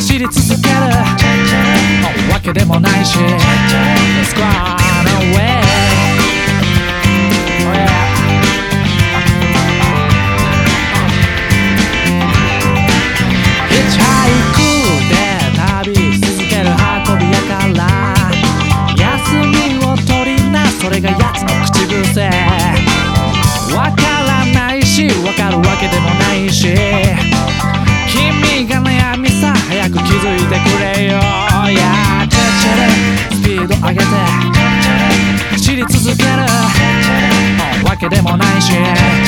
知り続ける。わけでもないし。It's gone away けでもないし。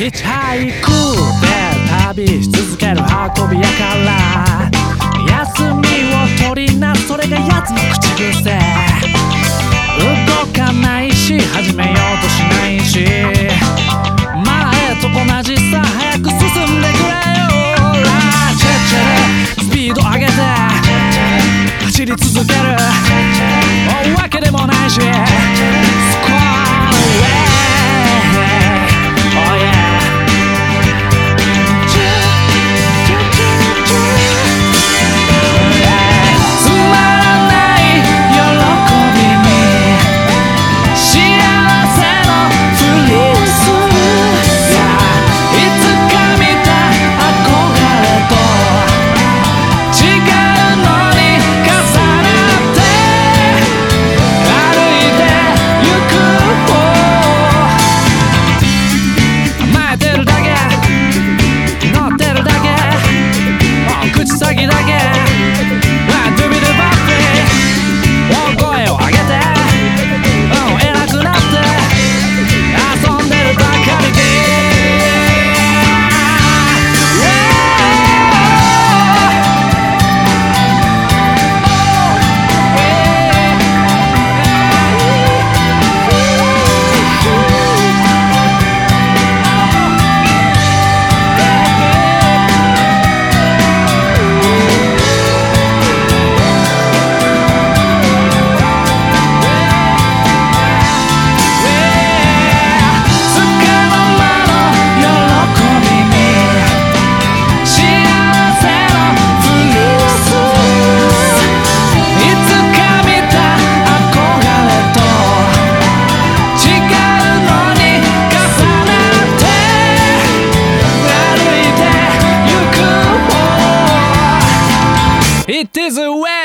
ヒッチハイクで旅し続ける運びやから休みを取りなそれが奴の口癖動かないし始めようとしないし前と同じさ早く進んでくれよラチェチェスピード上げて走り続けるわけでもないし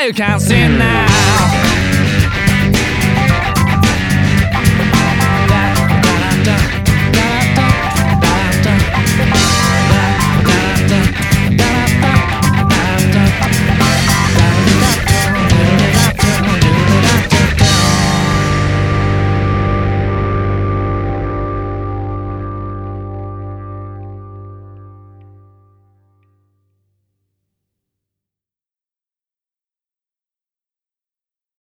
you can't see now.